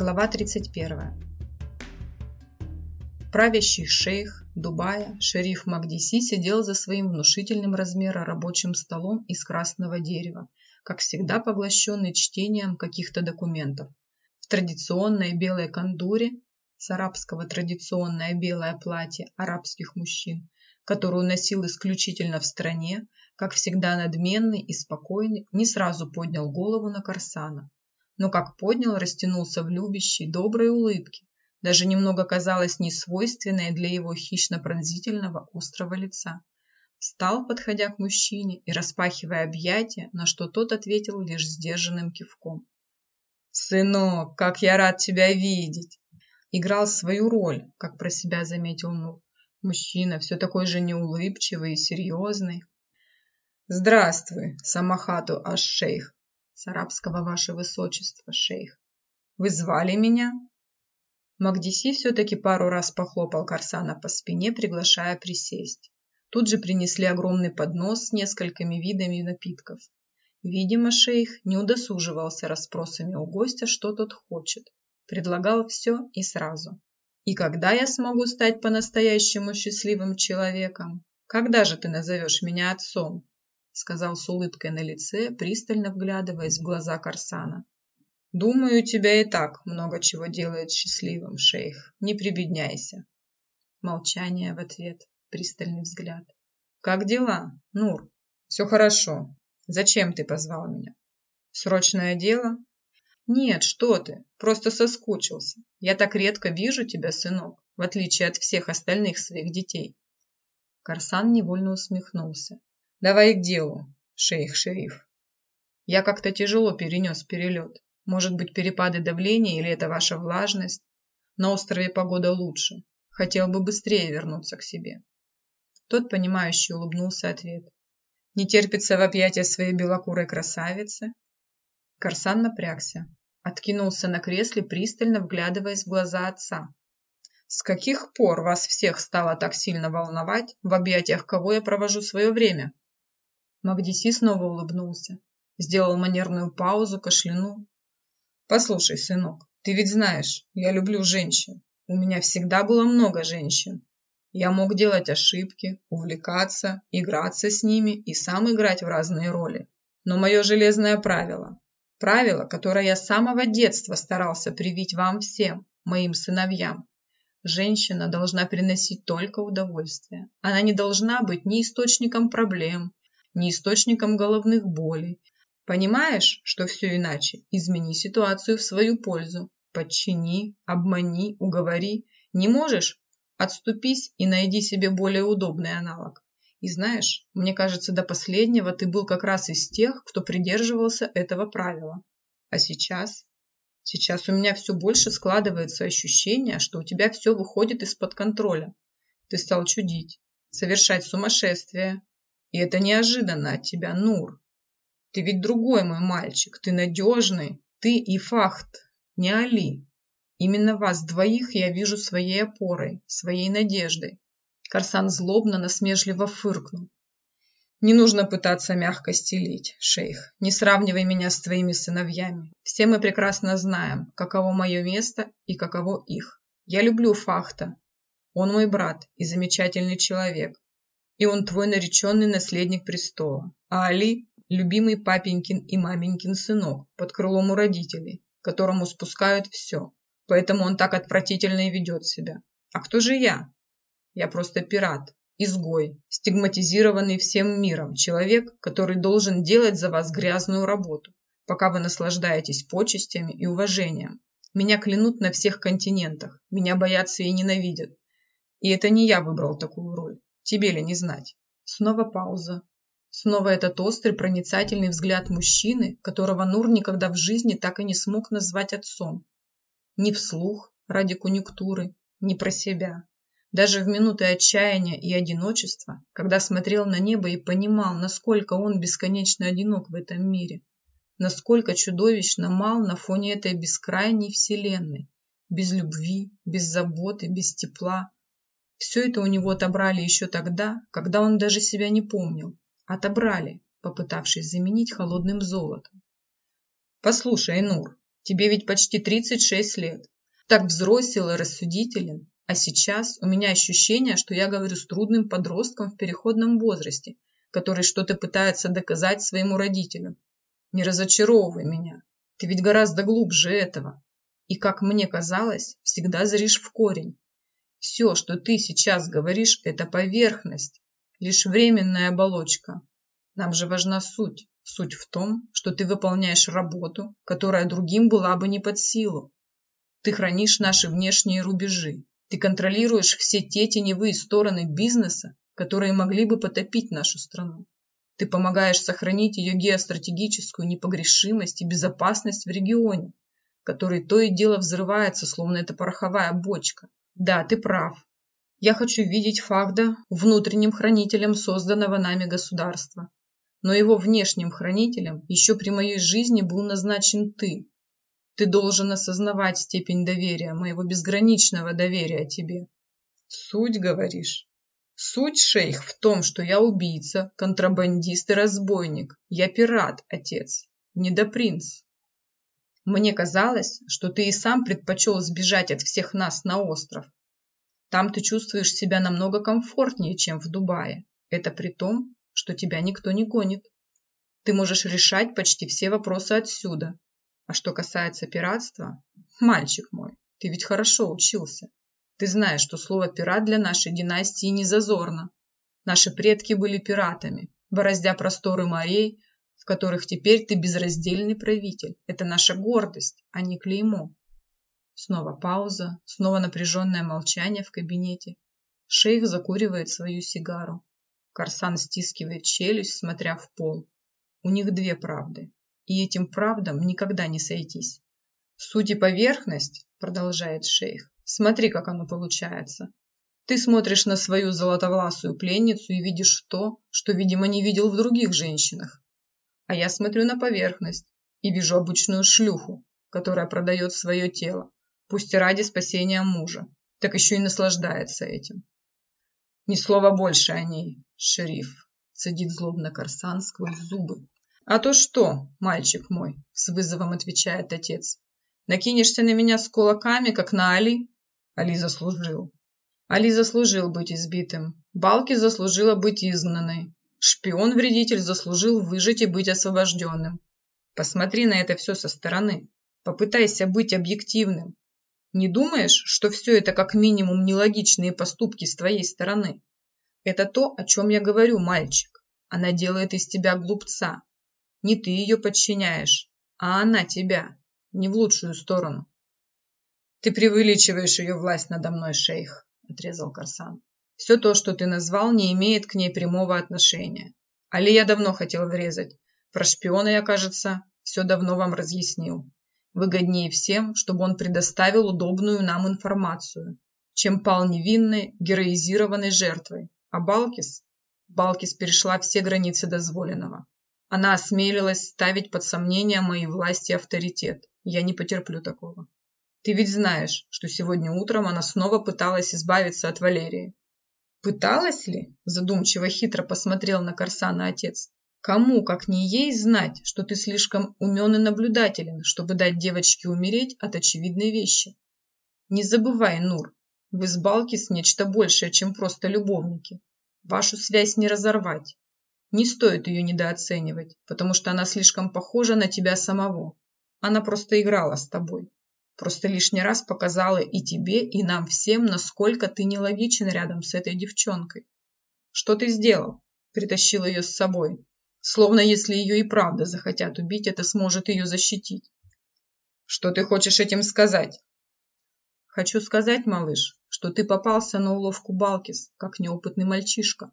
Глава 31. Правящий шейх Дубая, шериф Магдиси, сидел за своим внушительным размера рабочим столом из красного дерева, как всегда поглощенный чтением каких-то документов. В традиционной белой кандуре, с арабского традиционное белое платье арабских мужчин, которую носил исключительно в стране, как всегда надменный и спокойный, не сразу поднял голову на Корсана но как поднял, растянулся в любящей, доброй улыбке, даже немного казалось несвойственной для его хищно-пронзительного острого лица. Встал, подходя к мужчине и распахивая объятия, на что тот ответил лишь сдержанным кивком. «Сынок, как я рад тебя видеть!» Играл свою роль, как про себя заметил Нур. Мужчина все такой же неулыбчивый и серьезный. «Здравствуй, Самахату аш-шейх!» С арабского ваше высочество, шейх. Вы звали меня? Магдиси все-таки пару раз похлопал Корсана по спине, приглашая присесть. Тут же принесли огромный поднос с несколькими видами напитков. Видимо, шейх не удосуживался расспросами у гостя, что тот хочет. Предлагал все и сразу. И когда я смогу стать по-настоящему счастливым человеком? Когда же ты назовешь меня отцом? Сказал с улыбкой на лице, пристально вглядываясь в глаза Корсана. «Думаю, тебя и так много чего делает счастливым, шейх. Не прибедняйся». Молчание в ответ, пристальный взгляд. «Как дела, Нур?» «Все хорошо. Зачем ты позвал меня?» «Срочное дело?» «Нет, что ты, просто соскучился. Я так редко вижу тебя, сынок, в отличие от всех остальных своих детей». Корсан невольно усмехнулся. Давай к делу, шейх-шериф. Я как-то тяжело перенес перелет. Может быть, перепады давления или это ваша влажность? На острове погода лучше. Хотел бы быстрее вернуться к себе. Тот, понимающий, улыбнулся ответ. Не терпится в объятия своей белокурой красавицы? Корсан напрягся. Откинулся на кресле, пристально вглядываясь в глаза отца. С каких пор вас всех стало так сильно волновать, в объятиях кого я провожу свое время? Магдиси снова улыбнулся. Сделал манерную паузу, кашлянул. «Послушай, сынок, ты ведь знаешь, я люблю женщин. У меня всегда было много женщин. Я мог делать ошибки, увлекаться, играться с ними и сам играть в разные роли. Но мое железное правило, правило, которое я с самого детства старался привить вам всем, моим сыновьям, женщина должна приносить только удовольствие. Она не должна быть ни источником проблем, ни источником головных болей. Понимаешь, что все иначе? Измени ситуацию в свою пользу. Подчини, обмани, уговори. Не можешь? Отступись и найди себе более удобный аналог. И знаешь, мне кажется, до последнего ты был как раз из тех, кто придерживался этого правила. А сейчас? Сейчас у меня все больше складывается ощущение, что у тебя все выходит из-под контроля. Ты стал чудить, совершать сумасшествие, и это неожиданно от тебя, Нур. Ты ведь другой мой мальчик, ты надежный, ты и Фахт, не Али. Именно вас двоих я вижу своей опорой, своей надеждой. Карсан злобно, насмешливо фыркнул. Не нужно пытаться мягко стелить, шейх. Не сравнивай меня с твоими сыновьями. Все мы прекрасно знаем, каково мое место и каково их. Я люблю Фахта. Он мой брат и замечательный человек и он твой нареченный наследник престола. А Али – любимый папенькин и маменькин сынок под крылом у родителей, которому спускают все. Поэтому он так отвратительно и ведет себя. А кто же я? Я просто пират, изгой, стигматизированный всем миром, человек, который должен делать за вас грязную работу, пока вы наслаждаетесь почестями и уважением. Меня клянут на всех континентах, меня боятся и ненавидят. И это не я выбрал такую роль. Тебе ли не знать? Снова пауза. Снова этот острый, проницательный взгляд мужчины, которого Нур никогда в жизни так и не смог назвать отцом. Ни вслух, ради конъюнктуры, ни про себя. Даже в минуты отчаяния и одиночества, когда смотрел на небо и понимал, насколько он бесконечно одинок в этом мире, насколько чудовищно мал на фоне этой бескрайней вселенной, без любви, без заботы, без тепла, все это у него отобрали еще тогда, когда он даже себя не помнил. Отобрали, попытавшись заменить холодным золотом. «Послушай, Нур, Тебе ведь почти 36 лет. Так взрослел и рассудителен. А сейчас у меня ощущение, что я говорю с трудным подростком в переходном возрасте, который что-то пытается доказать своему родителю. Не разочаровывай меня. Ты ведь гораздо глубже этого. И, как мне казалось, всегда зришь в корень. Все, что ты сейчас говоришь, это поверхность, лишь временная оболочка. Нам же важна суть. Суть в том, что ты выполняешь работу, которая другим была бы не под силу. Ты хранишь наши внешние рубежи. Ты контролируешь все те теневые стороны бизнеса, которые могли бы потопить нашу страну. Ты помогаешь сохранить ее геостратегическую непогрешимость и безопасность в регионе, который то и дело взрывается, словно это пороховая бочка. Да, ты прав. Я хочу видеть Фагда внутренним хранителем созданного нами государства. Но его внешним хранителем еще при моей жизни был назначен ты. Ты должен осознавать степень доверия, моего безграничного доверия тебе. Суть, говоришь? Суть, шейх, в том, что я убийца, контрабандист и разбойник. Я пират, отец, не да принц. Мне казалось, что ты и сам предпочел сбежать от всех нас на остров. Там ты чувствуешь себя намного комфортнее, чем в Дубае. Это при том, что тебя никто не гонит. Ты можешь решать почти все вопросы отсюда. А что касается пиратства, мальчик мой, ты ведь хорошо учился. Ты знаешь, что слово «пират» для нашей династии не зазорно. Наши предки были пиратами, бороздя просторы морей, в которых теперь ты безраздельный правитель. Это наша гордость, а не клеймо. Снова пауза, снова напряженное молчание в кабинете. Шейх закуривает свою сигару. Корсан стискивает челюсть, смотря в пол. У них две правды, и этим правдам никогда не сойтись. Суть и поверхность, продолжает шейх, смотри, как оно получается. Ты смотришь на свою золотовласую пленницу и видишь то, что, видимо, не видел в других женщинах. А я смотрю на поверхность и вижу обычную шлюху, которая продает свое тело, пусть и ради спасения мужа, так еще и наслаждается этим. Ни слова больше о ней, шериф, цедит злобно Корсан сквозь зубы. А то что, мальчик мой, с вызовом отвечает отец. Накинешься на меня с кулаками, как на Али? Али заслужил. Али заслужил быть избитым. Балки заслужила быть изгнанной. Шпион-вредитель заслужил выжить и быть освобожденным. Посмотри на это все со стороны. Попытайся быть объективным. Не думаешь, что все это как минимум нелогичные поступки с твоей стороны? Это то, о чем я говорю, мальчик. Она делает из тебя глупца. Не ты ее подчиняешь, а она тебя. Не в лучшую сторону. Ты преувеличиваешь ее власть надо мной, шейх, отрезал Карсан. Все то, что ты назвал, не имеет к ней прямого отношения. Али я давно хотел врезать. Про шпиона я, кажется, все давно вам разъяснил. Выгоднее всем, чтобы он предоставил удобную нам информацию, чем пал невинной, героизированной жертвой. А Балкис? Балкис перешла все границы дозволенного. Она осмелилась ставить под сомнение мои власти и авторитет. Я не потерплю такого. Ты ведь знаешь, что сегодня утром она снова пыталась избавиться от Валерии. Пыталась ли? Задумчиво хитро посмотрел на Корсана отец. Кому, как не ей, знать, что ты слишком умен и наблюдателен, чтобы дать девочке умереть от очевидной вещи? Не забывай, Нур, вы с Балкис нечто большее, чем просто любовники. Вашу связь не разорвать. Не стоит ее недооценивать, потому что она слишком похожа на тебя самого. Она просто играла с тобой. Просто лишний раз показала и тебе, и нам всем, насколько ты нелогичен рядом с этой девчонкой. Что ты сделал? Притащил ее с собой. Словно если ее и правда захотят убить, это сможет ее защитить. Что ты хочешь этим сказать? Хочу сказать, малыш, что ты попался на уловку Балкис, как неопытный мальчишка.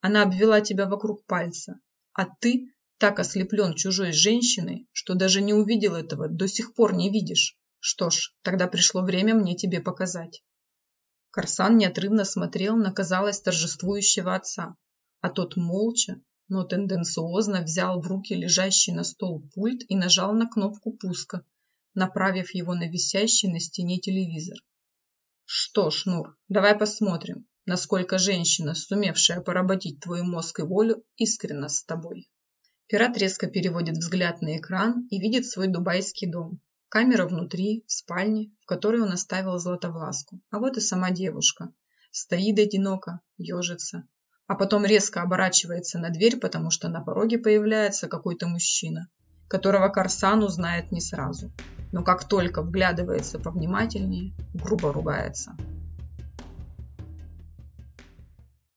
Она обвела тебя вокруг пальца, а ты так ослеплен чужой женщиной, что даже не увидел этого, до сих пор не видишь. Что ж, тогда пришло время мне тебе показать. Корсан неотрывно смотрел на, казалось, торжествующего отца, а тот молча, но тенденциозно взял в руки лежащий на стол пульт и нажал на кнопку пуска, направив его на висящий на стене телевизор. Что ж, Нур, давай посмотрим, насколько женщина, сумевшая поработить твой мозг и волю, искренна с тобой. Пират резко переводит взгляд на экран и видит свой дубайский дом. Камера внутри, в спальне, в которой он оставил Златовласку. А вот и сама девушка. Стоит одиноко, ежится. А потом резко оборачивается на дверь, потому что на пороге появляется какой-то мужчина, которого Корсан узнает не сразу. Но как только вглядывается повнимательнее, грубо ругается.